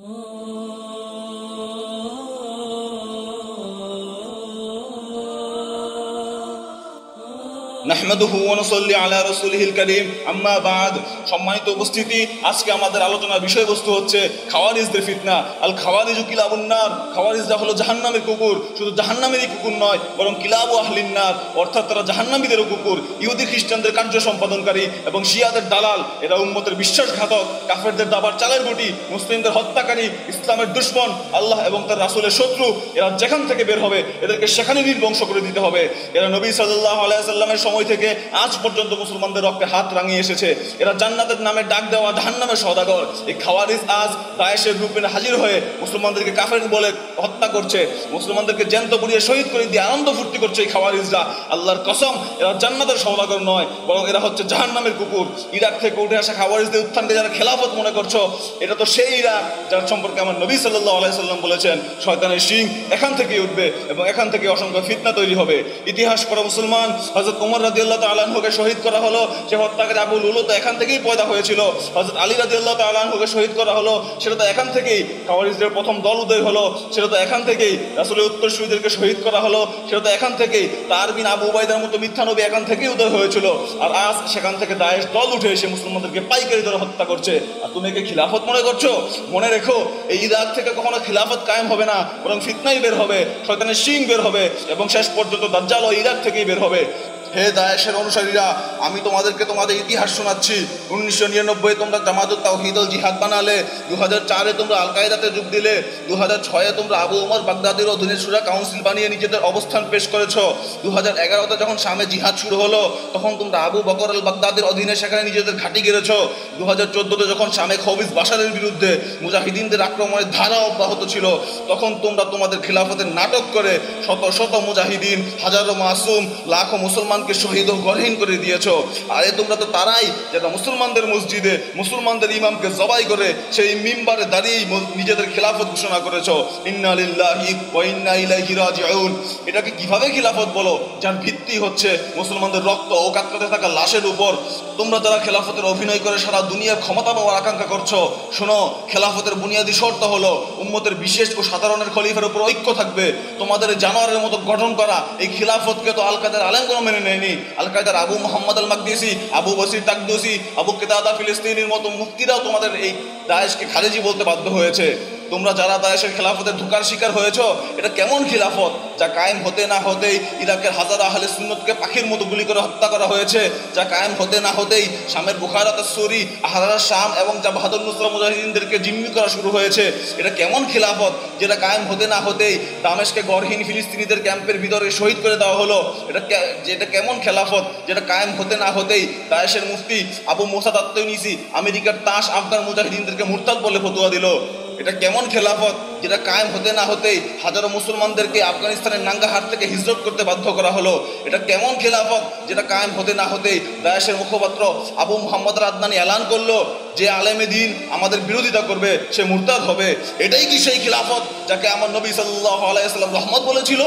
Oh. নাহমাদুহু আলা আম্মা বাদ। সম্মানিত উপস্থিতি, আজকে আমাদের আলোচনার বিষয়বস্তু হচ্ছে আল খাওয়ারিজু হলো জাহান্নামের কুকুর। শুধু জাহান্নামেরই কুকুর নয়, বরং অর্থাৎ তারা কুকুর। ইহুদি খ্রিস্টানদের কার্য সম্পাদনকারী এবং শিয়াদের দালাল। এরা উম্মতের বিশ্বাসঘাতক, কাফেরদের দাবার চালের গুটি, মুসলিমদের হত্যাকারী, ইসলামের দুশ্মন, আল্লাহ এবং তার রাসুলের শত্রু। এরা যেখান থেকে বের হবে, এদেরকে সেখানে নির্বংশ করে দিতে হবে। এরা নবী সাল্লাহ আলাইহি সাল্লামের সময় থেকে আজ পর্যন্ত মুসলমানদের রক্তে হাত রাঙিয়ে এসেছে। এরা জান্নাতের নামে ডাক দেওয়া জাহান্নামের সদাগর এই খাওয়ারিজ আজ দায়েশের রূপে হাজির হয়ে মুসলমানদেরকে কাফের বলে হত্যা করছে। মুসলমানদেরকে জ্যান্ত পুড়িয়ে শহীদ করে দিয়ে আনন্দ ফুর্তি করছে এই খাওয়ারিজরা আল্লাহর কসম, এরা জান্নাতের সদাগর নয়, বরং এরা হচ্ছে জাহান্নামের কুকুর। ইরাক থেকে উঠে আসা খাওয়ারিজদের উত্থানকে যারা খেলাফত মনে করছ, এটা তো সেই ইরাক যার সম্পর্কে আমার নবী সাল্লাহ আলাইসাল্লাম বলেছেন, শয়তানের সিং এখান থেকে উঠবে এবং এখান থেকে অসংখ্য ফিতনা তৈরি হবে। ইতিহাস পড়া মুসলমান হজরত উমর শহীদ করা হলো। সে হত্যাকারী তো এখান থেকেই পয়দা হয়েছিল। হজরত আলী শহীদ করা হলো। সেটা তো এখান থেকেই খাওয়ারিজদের প্রথম দল উদয় হলো। সেটা তো এখান থেকেই রাসুলের উত্তরসূরিদেরকে শহীদ করা হলো। সেটা তো এখান থেকেই তার বিন আবু উবাইদার মতো মিথ্যা নবী এখান থেকেই উদয় হয়েছিল। আর আজ সেখান থেকে দায়েশ দল উঠে এসে মুসলমানদেরকে পাইকারি ধরে হত্যা করছে। আর তুমি একে খিলাফত মনে করছ? মনে রেখো, এই ইরাক থেকে কখনো খিলাফত কায়েম হবে না, বরং ফিতনাই বের হবে, শয়তানের বের হবে, এবং শেষ পর্যন্ত দাজ্জাল ও ইরাক থেকেই বের হবে। হে দায়েশের অনুসারীরা, আমি তোমাদেরকে তোমাদের ইতিহাস শোনাচ্ছি। উনিশশো নিরানব্বই তোমরা জামাতুত তাওহিদুল জিহাদ বানালে দু হাজার চারে তোমরা আল কায়দাতে যোগ দিলে দু হাজার ছয়ে তোমরা আবু উমর বাগদাদের অধীনে সুরা কাউন্সিল বানিয়ে নিজেদের অবস্থান পেশ করেছ। দু হাজার এগারোতে যখন সামে জিহাদ শুরু হলো, তখন তোমরা আবু বকর আল বাগদাদের অধীনে সেখানে নিজেদের ঘাঁটি গেড়েছ। দু হাজার চোদ্দোতে যখন সামে খবিজ বাসারের বিরুদ্ধে মুজাহিদিনদের আক্রমণের ধারা অব্যাহত ছিল, তখন তোমরা তোমাদের খিলাফতের নাটক করে শত শত মুজাহিদিন, হাজারো মাসুম, লাখো মুসলমানকে শহীদ ও গরহীন করে দিয়েছ। আরে তোমরা তো তারাই, যারা মুসলমানদের মসজিদে মুসলমানদের ইমামকে জবাই করে সেই মিম্বারে দাঁড়িয়েই নিজেদের খিলাফত ঘোষণা করেছ। ইন্না লিল্লাহি ওয়া ইন্না ইলাইহি রাজিউন। এটাকে কীভাবে খিলাফত বলো? যার ভিত্তি হচ্ছে মুসলমানদের রক্ত ও কাতরাতে থাকা লাশের উপর। তোমরা যারা খেলাফতের অভিনয় করে সারা দুনিয়ার ক্ষমতা পাওয়ার আকাঙ্ক্ষা করছ, শোনো, খেলাফতের বুনিয়াদী শর্ত হলো, উম্মতের বিশেষ ও সাধারণের খলিফের উপর ঐক্য থাকবে। তোমাদের জানোয়ারের মতো গঠন করা, এই খিলাফতকে তো আল কাদের আলেমগুলো মেনে নেয়নি আল কায়দার আবু মোহাম্মদ আল মাকদিসি আবু বসির তাকদুসি, আবু কেদাদা ফিলিস্তিনির মতো মুক্তিরাও তোমাদের এই দায়েশকে খারেজি বলতে বাধ্য হয়েছে। তোমরা যারা দায়েশের খেলাফতের ধোকার শিকার হয়েছ, এটা কেমন খিলাফত? যা কায়েম হতে না হতেই ইরাকের হাজার আহলে সুন্নতকে পাখির মতো গুলি করে হত্যা করা হয়েছে। যা কায়েম হতে না হতেই শামের বুখারাত সরি আহারা শাম এবং যা বাহাদুর নুসরা মুজাহিদিনদেরকে জিম্মি করা শুরু হয়েছে। এটা কেমন খিলাফত? যেটা কায়েম হতে না হতেই দামেশকে গড়হীন ফিলিস্তিনিদের ক্যাম্পের ভিতরে শহীদ করে দেওয়া হলো। এটা যেটা কেমন খেলাফত? যেটা কায়েম হতে না হতেই দায়েশের মুফতি আবু মোসাদ আত্মনিসি আমেরিকার তাস আফগান মুজাহিদিনদেরকে মুরতাদ বলে ফতুয়া দিল। এটা কেমন খেলাফত? যেটা কায়েম হতে না হতেই হাজারো মুসলমানদেরকে আফগানিস্তানের নাঙ্গা নাঙ্গাহাট থেকে হিজরত করতে বাধ্য করা হলো। এটা কেমন খেলাফত? যেটা কায়েম হতে না হতেই দায়েশের মুখপাত্র আবু মোহাম্মদ রাদনানি এলান করল যে আলেমে দিন আমাদের বিরোধিতা করবে, সে মুরতাদ হবে। এটাই কি সেই খেলাফত যাকে আমার নবী সাল্লাহ আলাইসাল্লাম রহমত বলেছিল?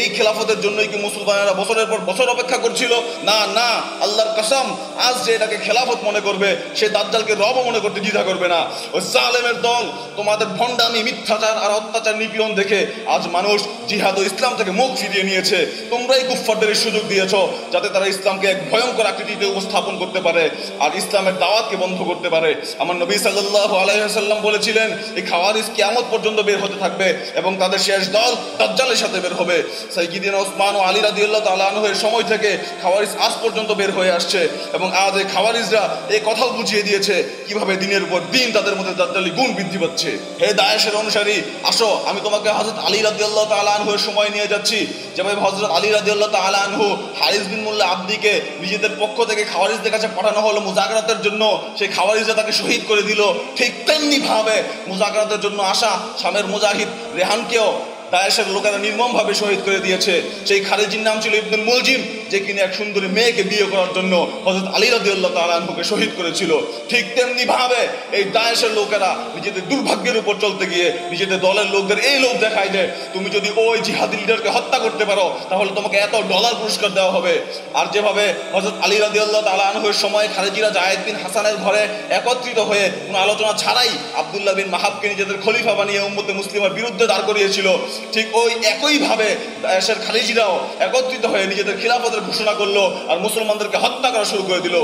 এই খেলাফতের জন্যই কি মুসলমানেরা বছরের পর বছর অপেক্ষা করছিল? না না, আল্লাহর কসম, আজ যে এটাকে খেলাফত মনে করবে, সে দাজ্জালকে রব মনে করতে দ্বিধা করবে না। ওই জালেমের দল, তোমাদের ভণ্ডামি, মিথ্যাচার আর অত্যাচার নিপীড়ন দেখে আজ মানুষ জিহাদ ও ইসলাম থেকে মুখ ফিরিয়ে নিয়েছে। তোমরাই কুফফারদের সুযোগ দিয়েছ, যাতে তারা ইসলামকে এক ভয়ঙ্কর আকৃতিতে উপস্থাপন করতে পারে আর ইসলামের দাওয়াতকে বন্ধ করতে পারে। আমার নবী সাল্লাল্লাহু আলাইহি সাল্লাম বলেছিলেন, এই খাওয়ারিজ কিয়ামত পর্যন্ত বের হতে থাকবে এবং তাদের শেষ দল দাজ্জালের সাথে বের হবে। সাইকিদিন ওসমান ও আলী রাদিউল্লাহ আনহুর সময় থেকে খাওয়ারিজ আজ পর্যন্ত বের হয়ে আসছে এবং আজ এই খাওয়ারিজরা এই কথাও বুঝিয়ে দিয়েছে কীভাবে দিনের উপর দিন তাদের মধ্যে দাজ্জালি গুণ বৃদ্ধি পাচ্ছে। হে দায়েশের অনুসারী, আসো, আমি তোমাকে হযরত আলী রাদিউল্লাহ আনহুর সময় নিয়ে যাচ্ছি। যেভাবে হযরত আলী রাদিউল্লাহ তাআলা আনহু হারিস বিন মুল্লা আব্দিকে নিজেদের পক্ষ থেকে খাওয়ারিজদের কাছে পাঠানো হলো মুজাকরাতের জন্য, সেই খাওয়ারিজরা তাকে শহীদ করে দিল। ঠিক তেমনি ভাবে মুজাকরাতের জন্য আসা শামের মুজাহিদ রেহানকেও দায়েশের লোকেরা নির্মমভাবে শহীদ করে দিয়েছে। সেই খারেজির নাম ছিল ইবনুল মুলজিম। যে কিনা এক সুন্দরী মেয়েকে বিয়ে করার জন্য হজরত আলী রাদিউল্লাহ তালাহুকে শহীদ করেছিল, ঠিক তেমনি ভাবে এই দায়েশের লোকেরা নিজেদের দুর্ভাগ্যের উপর চলতে গিয়ে নিজেদের দলের লোকদের এই লোক দেখায় যে, তুমি যদি ওই জিহাদি লিডারকে হত্যা করতে পারো, তাহলে তোমাকে এত ডলার পুরস্কার দেওয়া হবে। আর যেভাবে হজরত আলী রাদিউল্লাহ তালাহুর সময় খালেজিরা জায়েদ বিন হাসানের ঘরে একত্রিত হয়ে কোনো আলোচনা ছাড়াই আবদুল্লাহ বিন মাহাবকে নিজেদের খলিফা বানিয়ে উম্মতে মুসলিমের বিরুদ্ধে দাঁড় করিয়েছিল, ঠিক ওই একইভাবে দায়েশের খালিজিরাও একত্রিত হয়ে নিজেদের খিলাফতের ঘোষণা করল আর মুসলমানদেরকে হত্যা করা শুরু করে দিল।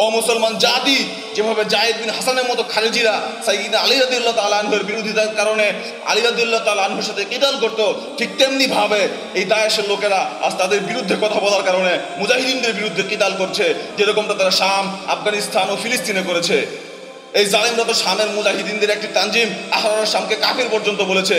ও মুসলমান জাতি, যেভাবে জায়েদ বিন হাসানের মতো খালিজিরা সাইদিন আলী রাদিউল্লাহ তাআলা আনহুর বিরোধিতার কারণে আলী রাদিউল্লাহ তাআলা আনহুর সাথে কিতাল করতো, ঠিক তেমনি ভাবে এই দায়েশের লোকেরা আজ তাদের বিরুদ্ধে কথা বলার কারণে মুজাহিদিনদের বিরুদ্ধে কিতাল করছে, যেরকমটা তারা শাম, আফগানিস্তান ও ফিলিস্তিনে করেছে। এই জালিমরা তো শামের মুজাহিদিনদের একটি তানজিম আহরার শামকে কাফির পর্যন্ত বলেছে।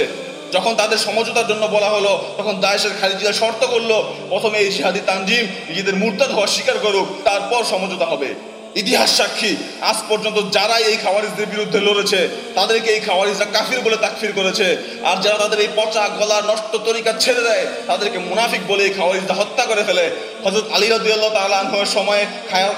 যখন তাদের সমঝোতার জন্য বলা হলো, তখন দায়েশের খালিজিরা শর্ত করল, প্রথমে এই জিহাদি তানজিম নিজেদের মূর্ত হওয়া স্বীকার করুক, তারপর সমঝোতা হবে। ইতিহাস সাক্ষী, আজ পর্যন্ত যারাই এই খাওয়ারিজদের বিরুদ্ধে লড়েছে, তাদেরকে এই খাওয়ারিজরা কাফির বলে তাকফির করেছে। আর যারা তাদের এই পচা গলা নষ্ট তরিকা ছেড়ে দেয়, তাদেরকে মুনাফিক বলে এই খাওয়ারিজরা হত্যা করে ফেলে। হজরত আলী রাদিয়াল্লাহু তাআলা আনহুর সময়ে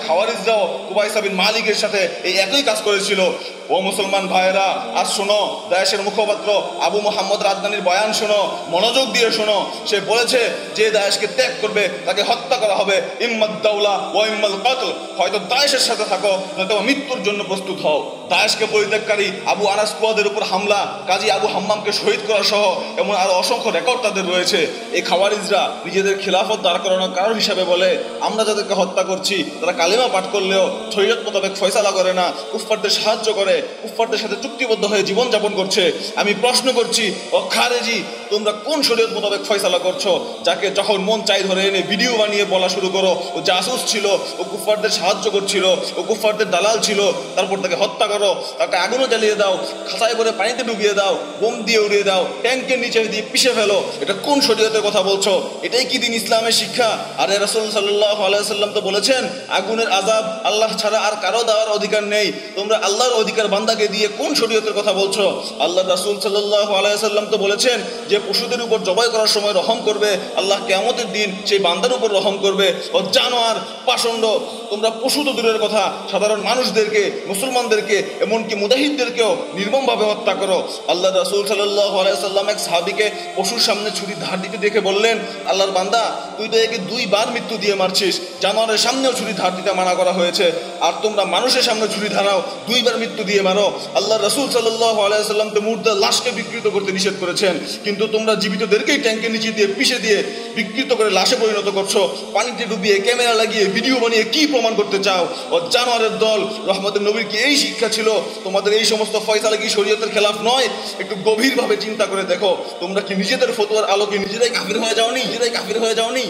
খাওয়ারিজরাও কুবাইসা বিন মালিকের সাথে এই একই কাজ করেছিল। ও মুসলমান ভাইয়েরা আর শোনো, দায়েশের মুখপাত্র আবু মোহাম্মদ রাজধানীর বয়ান শোনো, মনোযোগ দিয়ে শোনো। সে বলেছে, যে দায়েশকে ত্যাগ করবে, তাকে হত্যা করা হবে। ইম্মাদ দাউলা ও ইম্মাল কতল। হয়তো দায়েশের সাথে থাকো নয়তো মৃত্যুর জন্য প্রস্তুত হও। দায়েশকে পরিত্যাগকারী আবু আনাস কুয়াদের উপর হামলা, কাজী আবু হাম্মামকে শহীদ করা সহ এমন আরও অসংখ্য রেকর্ড তাদের রয়েছে। এই খাওয়ারিজরা নিজেদের খিলাফত দাঁড় করানোর কারণ হিসাবে বলে, আমরা যাদেরকে হত্যা করছি, তারা কালিমা পাঠ করলেও শরীয়ত মোতাবেক ফয়সালা করে না, কুফফারদের সাহায্য করে, কুফফারদের সাথে চুক্তিবদ্ধ হয়ে জীবন যাপন করছে। আমি প্রশ্ন করছি, ও খারেজি, তোমরা কোন শরীয়ত মোতাবেক ফয়সালা করছ? যাকে যখন মন চাই ধরে এনে ভিডিও বানিয়ে বলা শুরু করো, ও জাসুস ছিল, ও কুফফারদের সাহায্য করছিল, ও কুফফারদের দালাল ছিল, তারপর তাকে হত্যা করো, তাকে আগুনও জ্বালিয়ে দাও খাতায় করে পানিতে ডুবিয়ে দাও, বোম দিয়ে উড়িয়ে দাও, ট্যাঙ্কের নিচে দিয়ে পিষে ফেলো। এটা কোন শরীয়তের কথা বলছো? এটাই কি দিন ইসলামের শিক্ষা? আরে রাসূল সাল্লাল্লাহু আলাইহি সাল্লাম তো বলেছেন, আগুনের আযাব আল্লাহ ছাড়া আর কারও দেওয়ার অধিকার নেই। তোমরা আল্লাহর অধিকার বান্দাকে দিয়ে কোন শরীয়তের কথা বলছো? আল্লাহ রাসূল সাল্লাল্লাহু আলাইহি সাল্লাম তো বলেছেন যে, পশুদের উপর জবাই করার সময় রহম করবে, আল্লাহ কিয়ামতের দিন সেই বান্দার উপর রহম করবে। ও জানোয়ার, পাষণ্ড, তোমরা পশু তো দূরের কথা, সাধারণ মানুষদেরকে, মুসলমানদেরকে, এমনকি মুদাহিদদেরকেও নির্মমভাবে হত্যা করো। আল্লাহ রাসূল সাল্লাল্লাহু আলাইহি সাল্লাম এক সাহাবীকে পশুর সামনে ছুরি ধার দিতে দেখে বললেন, আল্লাহর বান্দা, তুই তো একে দুইবার মৃত্যু দিয়ে মারছিস। জানোয়ারের সামনেও ছুরি ধার দিতে মানা করা হয়েছে। আর তোমরা মানুষের সামনে ছুরি ধারাও, দুইবার মৃত্যু দিয়ে মারো। আল্লাহ রসুল সাল্লাহ আলাইসাল্লাম তো মুর্দা লাশকে বিকৃত করতে নিষেধ করেছেন। কিন্তু তোমরা জীবিতদেরকেই ট্যাঙ্কের নিচে দিয়ে পিষে দিয়ে বিকৃত করে লাশে পরিণত করছ। পানিতে ডুবিয়ে ক্যামেরা লাগিয়ে ভিডিও বানিয়ে কি প্রমাণ করতে চাও? ও জানোয়ারের দল, রহমতের নবীর কি এই শিক্ষা ছিল? তোমাদের এই সমস্ত ফয়সালা কি শরীয়তের খেলাফ নয়? একটু গভীরভাবে চিন্তা করে দেখো। তোমরা কি নিজেদের ফতোয়ার আলোকে নিজেরাই কাফির হয়ে যাওনি? নিজেরাই কাফির হয়ে যাওনি?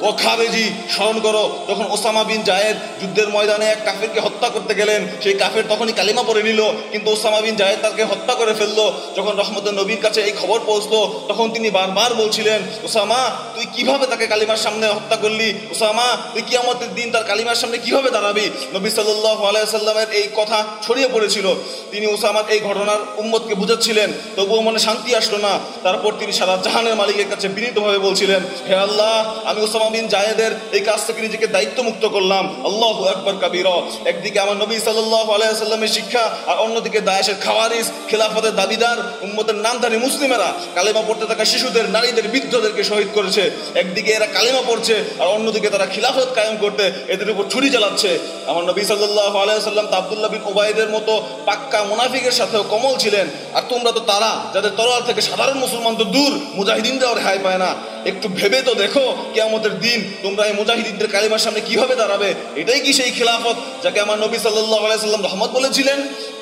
ও খাবেজি স্মরণ করো, যখন ওসামা বিন জায়েদ যুদ্ধের ময়দানে এক কাফিরকে হত্যা করতে গেলেন, সেই কাফের তখনই কালিমা পড়ে নিল, কিন্তু ওসামা বিন জায়েদ তাকে হত্যা করে ফেলল। যখন রহমতের নবীর কাছে এই খবর পৌঁছলো, তখন তিনি বারবার বলছিলেন, ওসামা, তুই কীভাবে তাকে কালিমার সামনে হত্যা করলি? ওসামা, তুই কিয়ামতের দিন তার কালিমার সামনে কীভাবে দাঁড়াবি? নবী সাল্লাহ আলাইসাল্লামের এই কথা ছড়িয়ে পড়েছিল। তিনি ওসামার এই ঘটনার উম্মতকে বুঝাচ্ছিলেন, তবুও মনে শান্তি আসলো না। তারপর তিনি সারা জাহানের মালিকের কাছে বিনীতভাবে বলছিলেন, হে আল্লাহ, আমি ওসামা বিন জায়েদের এই কাজ থেকে নিজেকে দায়িত্ব মুক্ত করলাম। আল্লাহ আকবর কাবির। একদিকে আমার নবী সাল্লাহ আলাইসাল্লামের শিক্ষা, আর অন্যদিকে দায়েশের খাওয়ারিস, খেলাফতের দাবিদার, উম্মতের নামধারী মুসলিমেরা কালেমা পড়তে থাকা শিশুদের, নারীদের, বৃদ্ধদেরকে শহীদ করেছে। একদিকে এরা কালেমা পড়ছে, আর অন্যদিকে তারা খিলাফত কায়েম করতে এদের উপর ছুরি চালাচ্ছে। আমার নবী সাল্লাহ আলাইসাল্লাম তা আবদুল্লাহ বিন ওবায়দের মতো পাক্কা মুনাফিকের সাথেও কমল ছিলেন। আর তোমরা তো তারা, যাদের তরোয়াল থেকে সাধারণ মুসলমান তো দূর মুজাহিদিনরাও রেহাই পায় না। একটু ভেবে তো দেখো কেয়ামতের দিন তোমরা এই মুজাহিদিনদের কালিমার সামনে কীভাবে দাঁড়াবে? এটাই কি সেই খেলাফত যাকে আমার নবী সাল্লাহ আলাইসাল্লাম রহমত বলেছিলেন?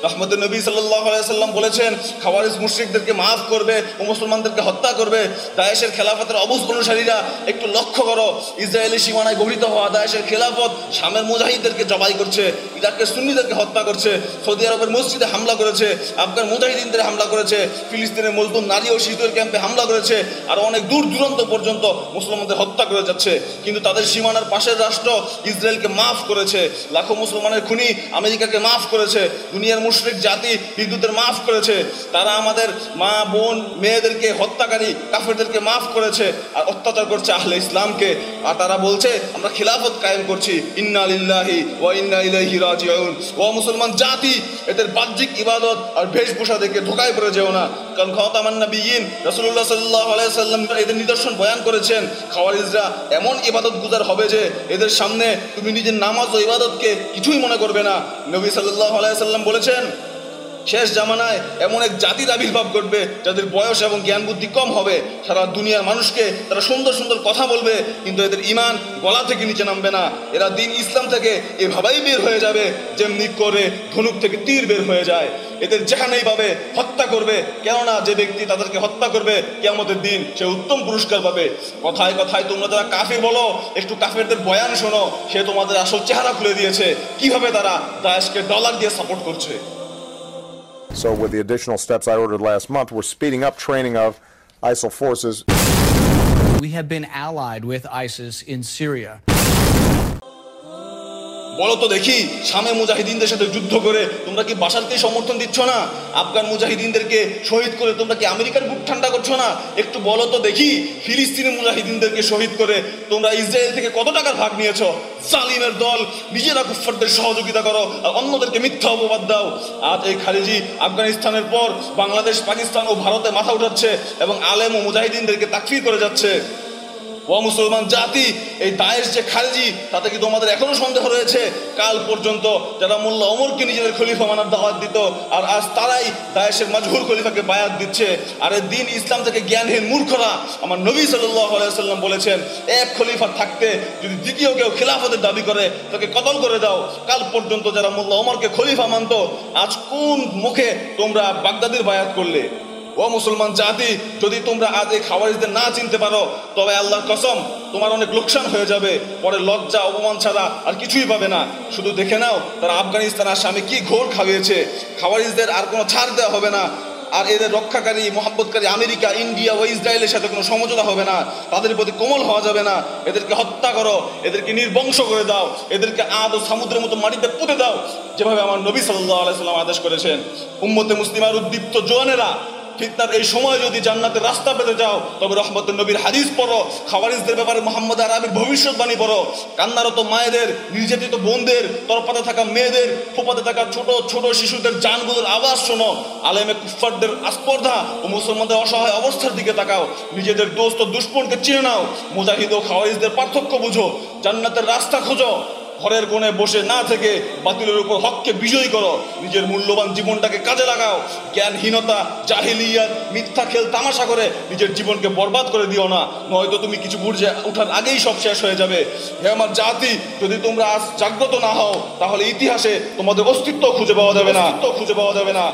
রহমতের নবী সাল্লাহ আলাইসাল্লাম বলেছেন খাওয়ারিজ মুশ্রিকদেরকে মাফ করবে ও মুসলমানদেরকে হত্যা করবে। দায়েশের খেলাফতের অবুজ অনুসারীরা একটু লক্ষ্য করো, ইসরায়েলি সীমানায় গঠিত হওয়া দায়েশের খেলাফত শামের মুজাহিদদেরকে জবাই করছে ইরাকের সুন্নিদেরকে হত্যা করছে, সৌদি আরবের মসজিদে হামলা করেছে, আফগান মুজাহিদিনদের হামলা করেছে, ফিলিস্তিনের মজদুর নারী ও শিশুদের ক্যাম্পে হামলা করেছে, আর অনেক দূর দূরান্ত পর্যন্ত মুসলমানদের হত্যা করে যাচ্ছে। কিন্তু তাদের সীমানার পাশের রাষ্ট্র ইসরায়েলকে মাফ করেছে। লাখো মুসলমানের খুনি আমেরিকাকে মাফ করেছে। দুনিয়ার মুশরিক জাতি হিন্দুদের মাফ করেছে। তারা আমাদের মা, বোন, মেয়েদেরকে হত্যাকারী, কাফেরদেরকে মাফ করেছে আর অত্যাচার করছে আহলে ইসলামকে। আর তারা বলছে, আমরা খিলাফত কায়েম করছি। ইন্না লিল্লাহি ওয়া ইন্না ইলাইহি রাজিউন। ও মুসলমান জাতি, এদের বাহ্যিক ইবাদত আর বেশভূষা দেখে ধোকায় পড়ে যেও না। কারণ খতামান নবিয়িন রাসূলুল্লাহ সাল্লাল্লাহু আলাইহি সাল্লাম এদের নিদর্শন বয়ান করেছেন, খাওয়ারিজরা, এমন ইবাদত গুজার হবে যে এদের সামনে তুমি নিজের নামাজ ও ইবাদতকে কিছুই মনে করবে না। নবী সাল্লাহ আলাইসাল্লাম বলেছেন শেষ জামানায় এমন এক জাতির আবির্ভাব ঘটবে যাদের বয়স এবং জ্ঞান বুদ্ধি কম হবে। সারা দুনিয়ার মানুষকে তারা সুন্দর সুন্দর কথা বলবে, কিন্তু এদের ইমান গলা থেকে নিচে নামবে না। এরা দিন ইসলাম থেকে এভাবেই বের হয়ে যাবে, যেমনি করে ধনুক থেকে তীর বের হয়ে যায়। এদের যেখানেই পাবে, হত্যা করবে। কেননা যে ব্যক্তি তাদেরকে হত্যা করবে কেমতের দিন সে উত্তম পুরস্কার পাবে। কথায় কথায় তোমরা যারা কাফির বলো, একটু কাফেরদের বয়ান শোনো। সে তোমাদের আসল চেহারা খুলে দিয়েছে। কীভাবে তারা দায়েশকে ডলার দিয়ে সাপোর্ট করছে? So, with the additional steps I ordered last month, we're speeding up training of ISIL forces. We have been allied with ISIS in Syria. বলো তো দেখি সামে মুজাহিদিনদের সাথে যুদ্ধ করে তোমরা কি বাসারকে সমর্থন দিচ্ছ না? আফগান মুজাহিদিনদেরকে শহীদ করে তোমরা কি আমেরিকার বুক ঠান্ডা করছ না? একটু বলো তো দেখি, ফিলিস্তিনি মুজাহিদিনদেরকে শহীদ করে তোমরা ইসরায়েল থেকে কত টাকার ভাগ নিয়েছো? সালিমের দল, নিজেরা কুফফারদের সহযোগিতা করো আর অন্যদেরকে মিথ্যা অপবাদ দাও। আজ এই খালিজি আফগানিস্তানের পর বাংলাদেশ, পাকিস্তান ও ভারতে মাথা উঠাচ্ছে এবং আলেম ও মুজাহিদিনদেরকে তাকফির করে যাচ্ছে। ও মুসলমান জাতি, এই দায়েশ যে খালজি, তাতে কি তোমাদের এখনও সন্দেহ রয়েছে? কাল পর্যন্ত যারা মোল্লা ওমরকে নিজেদের খলিফা মানার দাওয়াত দিত, আর আজ তারাই দায়েশের মাজহুর খলিফাকে বায়াত দিচ্ছে। আর এই দিন ইসলাম থেকে জ্ঞানহীন মূর্খরা আমার নবী আলাইসাল্লাম বলেছেন, এক খলিফা থাকতে যদি দ্বিতীয় কেউ খিলাফতের দাবি করে, তাকে কতল করে দাও? কাল পর্যন্ত যারা মোল্লা ওমরকে খলিফা মানত, আজ কোন মুখে তোমরা বাগদাদির বায়াত করলে? ও মুসলমান জাতি, যদি তোমরা আজ এই খাওয়ারিদের না চিনতে পারো, তবে আল্লাহর কসম, তোমার অনেক লোকসান হয়ে যাবে। পরে লজ্জা, অপমান ছাড়া আর কিছুই পাবে না। শুধু দেখে নাও, তারা আফগানিস্তান আর স্বামী কি ঘোর খাওয়িয়েছে। খাওয়ারিজদের আর কোনো ছাড় দেওয়া হবে না। আর এদের রক্ষাকারী মোহাম্মতকারী আমেরিকা, ইন্ডিয়া ও ইসরায়েলের সাথে কোনো সমঝোতা হবে না। তাদের প্রতি কোমল হওয়া যাবে না। এদেরকে হত্যা করো, এদেরকে নির্বংশ করে দাও, এদেরকে আদ ও সমুদ্রের মতো মাটিতে পুঁতে দাও। যেভাবে আমার নবী সাল্লাহ আলাইসাল্লাম আদেশ করেছেন, উম্মতে মুসলিমার উদ্দীপ্ত জোয়ানেরা ফিতনার এই সময় যদি জান্নাতের রাস্তা পেতে যাও তবে রহমতুল নবীর হাদিস পড়ো, খাওয়ারিজদের ব্যাপারে মোহাম্মদ আরবির ভবিষ্যৎবাণী পড়ো। কান্নারত মায়েদের, নির্যাতিত বোনদের তরপাতে থাকা মেয়েদের ফোপাতে থাকা ছোট ছোট শিশুদের জানগুলোর আওয়াজ শোনো। আলেমে কুফারদের আস্পর্ধা ও মুসলমানদের অসহায় অবস্থার দিকে তাকাও। নিজেদের দোস্ত দুষ্পণকে চিনে নাও। মুজাহিদ ও খাওয়ারিজদের পার্থক্য বুঝো। জান্নাতের রাস্তা খোঁজো। ঘরের কোণে বসে না থেকে বাতিলের উপর হককে বিজয়ী করো। নিজের মূল্যবান জীবনটাকে কাজে লাগাও। জ্ঞানহীনতা জাহিলিয়াত মিথ্যা খেল তামাশা করে নিজের জীবনকে বরবাদ করে দিও না। নয়তো তুমি কিছু বুঝে ওঠার আগেই সব শেষ হয়ে যাবে। হে আমার জাতি যদি তোমরা আজ জাগ্রত না হও তাহলে ইতিহাসে তোমাদের অস্তিত্ব খুঁজে পাওয়া যাবে না। খুঁজে পাওয়া যাবে না।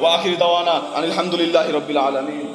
ওয়াখির দাওয়ানা আলহামদুলিল্লাহ রবিল আলমী